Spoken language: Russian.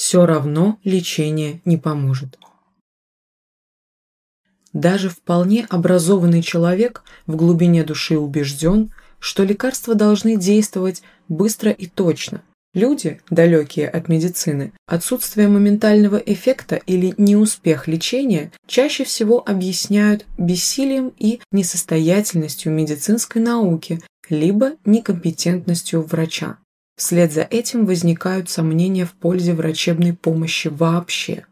все равно лечение не поможет. Даже вполне образованный человек в глубине души убежден, что лекарства должны действовать быстро и точно. Люди, далекие от медицины, отсутствие моментального эффекта или неуспех лечения чаще всего объясняют бессилием и несостоятельностью медицинской науки, либо некомпетентностью врача. Вслед за этим возникают сомнения в пользе врачебной помощи вообще.